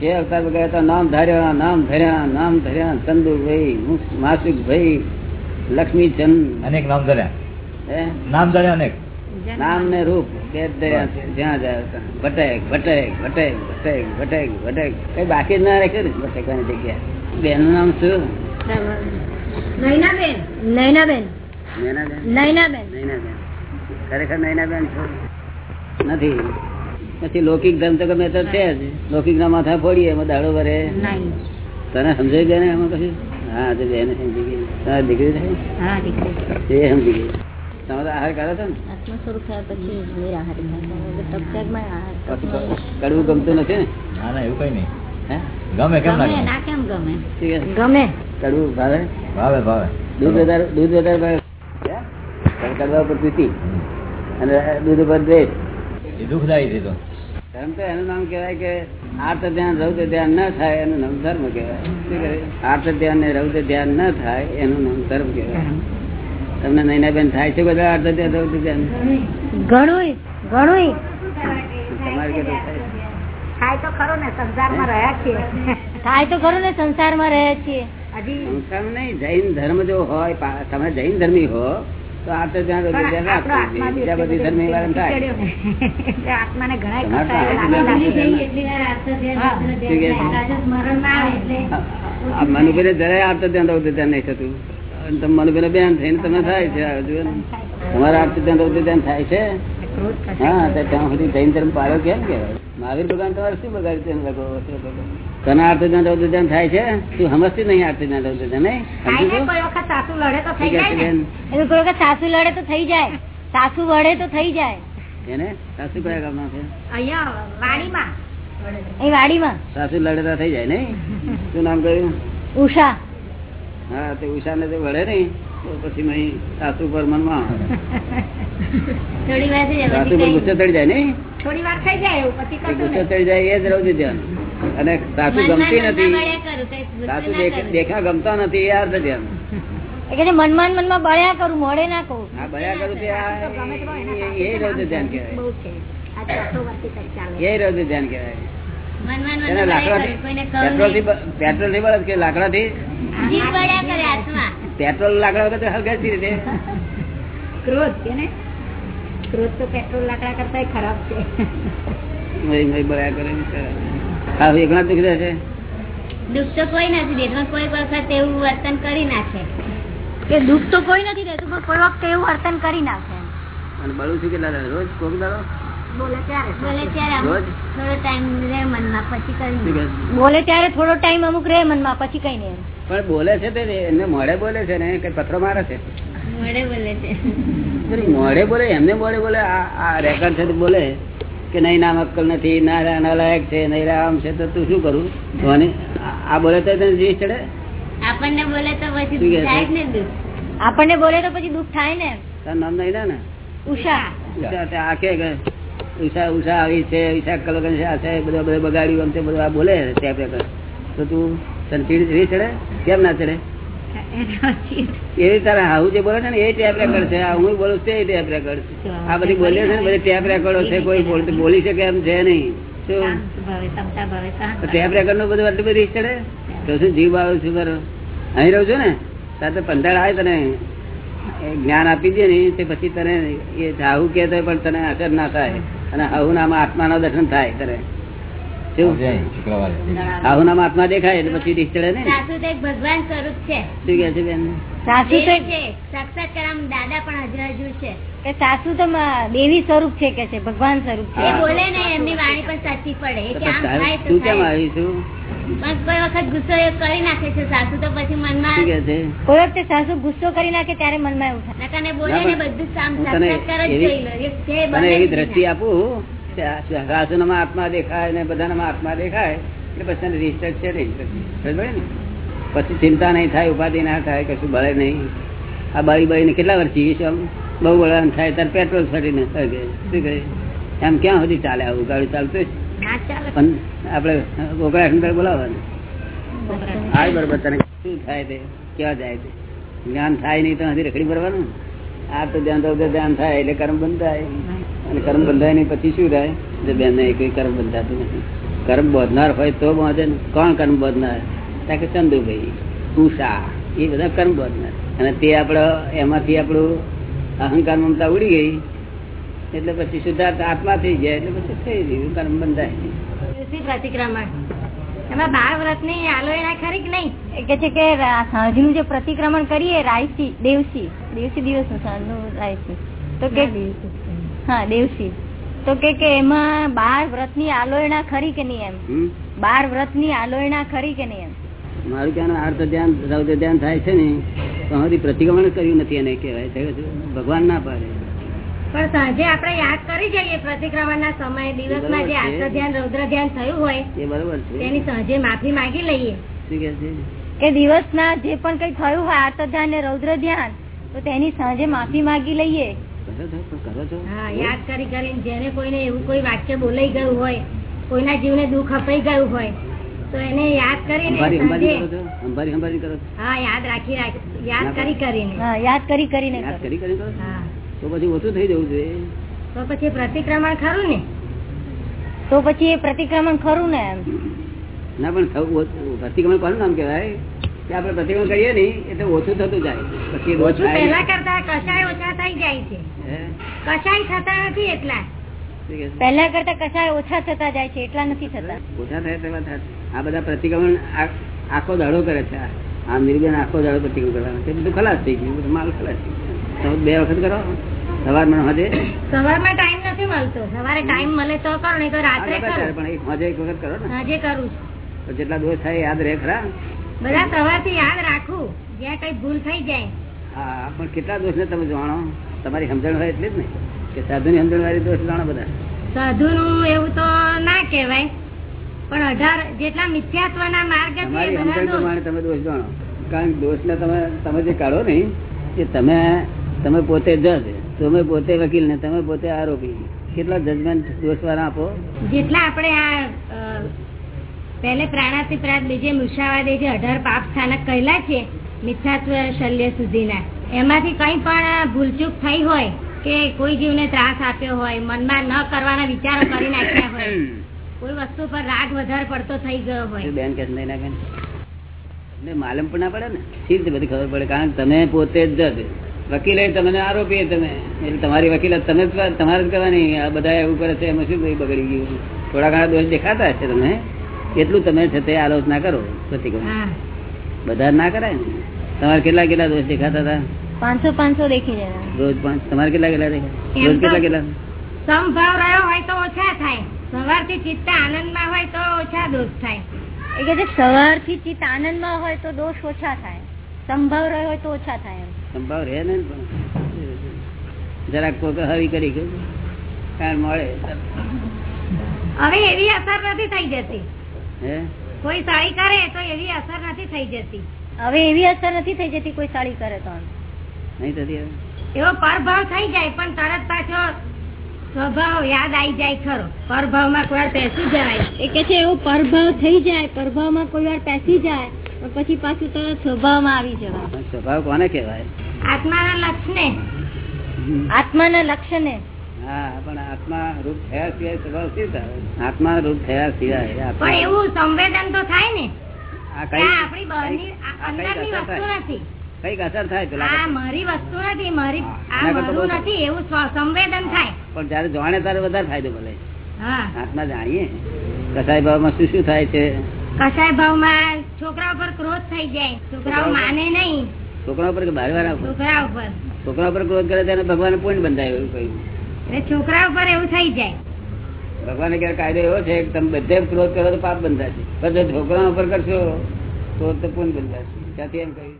જે અવતાર ગયા તો નામ ધાર્યા નામ ધર્યા નામ ધર્યા ચંદુભાઈ માસુકભાઈ લક્ષ્મીચંદ અનેક નામ ધર્યા. નામ ધર્યા અનેક? નામ ને રૂપ બે ધર્યા છે જ્યાં જાય ત્યાં. ભટેક ભટેક ભટેક ભટેક ભટેક ભટેક. કઈ બાકી ના રાખ્યું ને ભટેકવાની જગ્યા. બેનનું નામ શું? નૈનાબેન. નૈનાબેન. નૈનાબેન? નૈનાબેન. નૈનાબેન. ખરેખર નૈનાબેન છો? નથી. પછી લૌકિક ધર્મ તો ગમે તો છે જ. લૌકિક ના માથા ફોડીએ એમાં દાડો ભરે. તને સમજાઈ ગયા ને એમાં કશું? હા તો બેને સમજી ગઈ. તારા દીકરી થાય? એ સમજી ગઈ. આહાર કરો છો ને? કડવું ગમતું નથી ને? ના ના એવું કઈ નહીં. હે? ગમે કેમ ના ગમે ગમે ના કેમ ગમે? ગમે. કડવું ભાવે? ભાવે ભાવે. દૂધ વધારે દૂધ વધારે ભાવે. હે? કડવા ઉપર પ્રીતિ અને દૂધ ઉપર દ્વેષ. દુઃખદાયી છે તો. ધર્મ તો એનું નામ કહેવાય કે આર્થ ધ્યાન રૌદ્ર ધ્યાન ન થાય એનું નામ ધર્મ કહેવાય. આર્થ ધ્યાન ને રૌદ્ર ધ્યાન ન થાય એનું નામ ધર્મ કહેવાય. તમને નૈનાબેન થાય છે બધા આર્થ ધ્યાન રૌદ્ર ધ્યાન? ઘણું ઘણું તમારે કેટલું થાય થાય તો ખરો ને સંસારમાં રહ્યા છીએ. થાય તો ખરો ને સંસારમાં રહ્યા છીએ. નહીં જૈન ધર્મ જો હોય તમે જૈન ધર્મી હો તો બીજા બધી થાય. આત્માને ઘણા. આ મનુભાઈને જરાય આર્ત ધ્યાન રહું ધ્યાન નહીં થતું. અને તમે મનુભાઈ બેન થઈને તમે થાય છે તમારે આર્ત ધ્યાન રહું ધ્યાન થાય છે? હા ત્યાં સુધી જૈન ધર્મ પાડો કેમ કેવાય મહાવીર ભગવાન તમારે શું બગાડ્યું તને આર્ત ધ્યાન રૌદ્ર થાય છે તું સમજતી નહીં આર્ત ધ્યાન રૌદ્ર નહીં? થાય સમજી ને તું? કોઈ વખત સાસુ લડે તો થઈ જાય ને. સાસુ લડે તો થઈ જાય. સાસુ વડે તો થઈ જાય. એને? સાસુ કયા ગામના છે? અહીંયા વાડીમાં. એ વાડીમાં. સાસુ લડેતા થઈ જાય નહીં? શું નામ કહ્યું? ઉષા. હા તે ઉષાને તે વડે નહીં. પછી મેં સાસુ પર મનમાં સાસુ પર ગુસ્સે ચડી જાય નહીં? થોડી વાર થઈ જાય એવું પછી એ કશું ગુસ્સે નહીં. ચડી જાય એ જ રૌદ્ર ધ્યાન. અને સાસુ ગમતી નથી. સાસુ દેખા ગમતા નથી એ અર્થ ધ્યાન. એ કે છે મનમાં મનમાં બળ્યા કરું મોડે ના કહું. આ બળ્યા કરું તે એ- એ ધ્યાન કહેવાય. એ રૌદ્ર ધ્યાન કહેવાય. એને પેટ્રોલથી પેટ્રોલથી બળે કે લાકડા થી પેટ્રોલ લાકડા વગર હલગાતી રીતે ક્રોધ કે ને? ક્રોધ તો પેટ્રોલ લાકડા કરતા ખરાબ છે. દુઃખ તો કોઈ નથી દેતું કોઈ વખત એવું વર્તન કરી નાખે. કે દુઃખ તો કોઈ નથી પણ કોઈ વખત એવું વર્તન કરી નાખે. અને બળું છું કેટલા? રોજ કોક દાડો? બોલે ત્યારે? થોડો ટાઈમ રહે મનમાં પછી શું કરી કહે? બોલે ત્યારે થોડો ટાઈમ અમુક રે મનમાં પછી કઈ નઈ પણ બોલે છે તે એમને મોડે બોલે છે ને કે પથરો મારે છે? મળે બોલે છે. મોડે બોલે એમને મોડે બોલે આ આ રેકર્ડ છે બોલે કે નહીં નામ અક્કલ નથી ના નાલાયક છે નહીં આમ છે તો તું શું કરું? તો આ બોલે તો તને જીવ ચડે? આપણને બોલે તો પછી શું થાય ને આપણને બોલે તો પછી દુઃખ થાય ને? તારું નામ નહીં ને ઉષા. ઉષા તે આ કે કે? ઉષા ઉષા આવી છે અક્કલ વગર છે આ છે બધા બધા બગાડ્યું આમ તે બધું આ બોલે ત્યાં રેકર્ડ તો તું તને ચીડ ચીડ ચડે? કેમ ના ચડે? એવી તારા હાઉ જે બોલે છે ને એ ટેપ રેકર્ડ છે. આ હું બોલું છું તે ટેપ રેકર્ડ છે. આ બધી બોલે છે ને બધી ટેપ રેકર્ડો છે કોઈ બોલતી બોલી શકે એમ છે નહીં. શું? શાંત ભાવે સમતા ભાવે શાંત તો ટેપ રેકર્ડનું બધું આટલી બધી ચડે? તો શું જીવ આવે શું કરો અહીં રહું છું ને? તો પંદર આવે તને. જ્ઞાન આપી દે ને તે પછી તને એ હાહુ કે પણ તને અસર ના થાય. અને હાહુ નામ આત્માનો દર્શન થાય કરે. આત્મા દેખાય એટલે પછી રીસ ચડે ને? સાસુ તો એક ભગવાન સ્વરૂપ છે. શું કે છે બેન? સાસુ તો સાક્ષાત્કાર આમ દાદા પણ હજુ હજુ છે. કે સાસુ તો મ- દેવી સ્વરૂપ છે કે છે ભગવાન સ્વરૂપ છે. બોલે ને એમની વાણી પણ સાચી પડે. શું તો કે આમ તારે થાય તો તું કેમ કોઈ વખત ગુસ્સો કરી નાખે છે સાસુ તો પછી મનમાં કોઈ સાસુ ગુસ્સો કરી નાખે ત્યારે મનમાં એવું બોલે ને બધું સામ હું તને સાક્ષાત્કાર જ એવી- જોઈ લો. એક છે તને બને એવી જ દ્રષ્ટિ આપું કે આ આત્મા દેખાય ને બધાનામાં આત્મા દેખાય એટલે પછી તને છે નહીં. પછી ને? ચિંતા નહીં થાય ઉપાધિ ના થાય કશું બળે નહીં. આ બાળી બાળીને કેટલા વર્ષ જીવીશું આમ? બહુ બળવાન થાય ત્યારે પેટ્રોલ સડીને. શું કહે? એમ ક્યાં સુધી ચાલે આવું? ગાડી ચાલતું? ના પણ આપણે ગોકળા અંદર બોલાવવાનું. હા બરોબર. તને શું થાય તે? ક્યાં જાય તે? જ્ઞાન થાય નહીં તો હજી રખડી ભરવાનું આ તો ધ્યાન તો ધ્યાન થાય એટલે કર્મ બંધ થાય. અને કર્મ બંધાય નહીં પછી શું થાય? જો બેન કોઈ કર્મ બંધાતું નથી. કર્મ બોધનાર હોય તો બાંધે ને. કોણ કર્મ બોધનાર? ત્યાં કે ચંદુભાઈ ઉષા એ બધા કર્મ બોધનાર. અને તે આપણો એમાંથી આપણું અહંકાર મમતા ઉડી ગઈ. એટલે પછી શુદ્ધાર્થ આત્મા થઈ જાય એટલે પછી થઈ ગયું. કર્મ બંધાય. દિવસી પ્રતિક્રમણ. એમાં બાર વ્રતની આલોયના ખરી કે નહીં? કે છે કે સાંજનું જે પ્રતિક્રમણ કરીએ રાયસી દેવસી. દેવસી દિવસનું સાંજનું રાયસી. તો કે હા દેવસી. તો કે કે એમાં બાર વ્રતની આલોયના ખરી કે નહીં એમ? બાર વ્રતની આલોયના ખરી કે નહીં એમ? મારું ક્યાં અર્થ ધ્યાન રૌદ્ર ધ્યાન થાય છે ને તો હજી પ્રતિક્રમણ કર્યું નથી એને કહેવાય. ભગવાન ના પાડે. પણ સાંજે આપણે યાદ કરી જઈએ પ્રતિક્રમણ ના સમયે દિવસમાં જે આત્મ ધ્યાન રૌદ્ર ધ્યાન થયું હોય તેની સાંજે માફી માંગી લઈએ. કે દિવસ ના જે પણ કઈ થયું હોય આત્મ ધ્યાન ને રૌદ્ર ધ્યાન તો તેની સાંજે માફી માંગી લઈએ. હા યાદ કરી કરીને જેને કોઈને એવું કોઈ વાક્ય બોલાઈ ગયું હોય કોઈના જીવને દુઃખ અપાઈ ગયું હોય તો એને યાદ કરીને હા યાદ રાખી રાખી યાદ કરી? કરીને. યાદ કરી કરીને યાદ કરી. કરીને હા. તો પછી ઓછું થઈ જવું જોઈએ. તો પછી પ્રતિક્રમણ ખરું ને? તો પછી એ પ્રતિક્રમણ ખરું ને એમ? ના પણ પ્રતિક્રમણ કોનું નામ કેવાય કે આપણે પ્રતિક્રમણ કરીએ ને એટલે ઓછું થતું જાય. પછી ઓછું પહેલા કરતા કસાય ઓછા થઈ જાય છે. હે? થતા નથી એટલા. પહેલા કરતા કષાય ઓછા થતા જાય છે એટલા નથી થતા. ઓછા થાય તેવા આ બધા પ્રતિક્રમણ આખો દાડો કરે છે. આ. નિર્ગન આખો દાડો પ્રતિક્રમણ કરવાનો. બધું ખલાસ થઈ ગયું બધું માલ ખલાસ થઈ ગયો. તમે બે વખત કરો. સવારમાં હજે. સવારમાં ટાઈમ નથી મળતો. સવારે ટાઈમ મળે તો કરો નહીં તો રાત્રે ત્યારે પણ એક હજે એક વખત કરો ને. હજે કરું છું. જેટલા દોષ થાય યાદ રહે ખરા. બધા સવારથી યાદ રાખું. જ્યાં કઈ ભૂલ થઈ જાય. હા પણ કેટલા દોષ ને તમે જાણો? તમારી સમજણ હોય એટલે જ ને. કે સાધુની સમજણ વાળી દોષ જાણો બધા. સાધુનું એવું તો ના કહેવાય. પણ અઢાર જેટલા માર્ગ છે સમજણ દોષ. પ્રમાણે તમે દોષ જાણો. કારણ કે દોષ ને તમે તમે જે કાઢો નહીં એ તમે તમે પોતે જજ તમે પોતે વકીલ ને તમે પોતે આરોપી. કેટલા જજમેન્ટ દોષ વાળા આપો? જેટલા આપણે આ પહેલે પ્રાણાથી પ્રાત બીજે મુસાવાદે જે અઢાર પાપ સ્થાનક કહેલા છે મિથ્યાત્વ શલ્ય સુધીના એમાંથી કઈ પણ ભૂલચૂક થઈ હોય કે કોઈ જીવને ત્રાસ આપ્યો હોય મનમાં ન કરવાના વિચારો કરી નાખ્યા હોય કોઈ વસ્તુ પર રાગ વધારે પડતો થઈ ગયો હોય. બેન કે નહીં માલમ પણ ના પડે ને? સી બધી ખબર પડે? કારણ કે તમે પોતે જ જજ. વકીલે તમને આરોપી તમે. એટલે તમારી વકીલાત તમે જ તમારે જ કરવાની. આ બધા એવું કરે છે એમાં શું કઈ બગડી ગયું? થોડા ઘણા દોષ દેખાતા હશે તમે એટલું તમે છે તે આલોચના કરો પ્રતિક્રમણ. બધા ના કરાય ને? તમારે કેટલા કેટલા દોષ દેખાતા હતા? પાંચસો પાંચસો દેખી જાય રોજ પાંચ તમારે કેટલા કેટલા દેખાય? રોજ કેટલા કેટલા? સમભાવ રહ્યો હોય તો ઓછા થાય. સવારથી ચિત્ત આનંદમાં હોય તો ઓછા દોષ થાય. એ કે થી સવારથી ચિત્ત આનંદમાં હોય તો દોષ ઓછા થાય. સંભાવ રહ્યો હોય તો ઓછા થાય સંભાવ રહે ને પણ. જરાક કોક હરી કરી ગયું કારણ મળે. હવે એવી અસર નથી થઈ જતી. હે? કોઈ સાડી કરે તો એવી અસર નથી થઈ જતી. હવે એવી અસર નથી થઈ જતી કોઈ સાડી કરે તો. નહીં થતી એવો પરભાવ થઈ જાય પણ તરત પાછો સ્વભાવ યાદ આવી જાય ખરો. પરભાવમાં કોઈ વાર પેસી જાય. એ કે છે એવો પરભાવ થઈ જાય પરભાવમાં કોઈ વાર પેસી જાય પછી પાછું તરત સ્વભાવમાં આવી જવાય સ્વભાવ કોને કહેવાય? આત્માના લક્ષને. આત્માના લક્ષને. હા પણ આત્મા રૂપ થયા સિવાય સ્વભાવ શી થાય? આત્મા રૂપ થયા સિવાય પણ એવું સંવેદન તો થાય ને. આપણી કંઈક અંદરની અસર વસ્તુ થાય? નથી. કંઈક અસર થાય પેલા મારી વસ્તુ નથી મારી આ મારું નથી એવું સંવેદન થાય. પણ જયારે જાણે ત્યારે વધારે ફાયદો ભલે હા. આત્મા જાણીએ. કસાય ભાવમાં શું શું થાય છે? કસાય ભાવમાં છોકરા ઉપર ક્રોધ થઈ જાય. છોકરાઓ- માને નહીં. છોકરા ઉપર કે બાર વાર છોકરા ઉપર. છોકરા ઉપર ક્રોધ કરે તેને ભગવાન પોઈન્ટ બંધાય એવું કહ્યું. છોકરા ઉપર એવું થઈ જાય. ભગવાને ક્યારે કાયદો એવો છે કે તમે બધે ક્રોધ કરો તો પાપ બંધાશે. પણ જો છોકરા ઉપર કરશો તો પૂર્ણ બંધાશે. ત્યાંથી એમ કહ્યું?